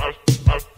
uh, uh, uh.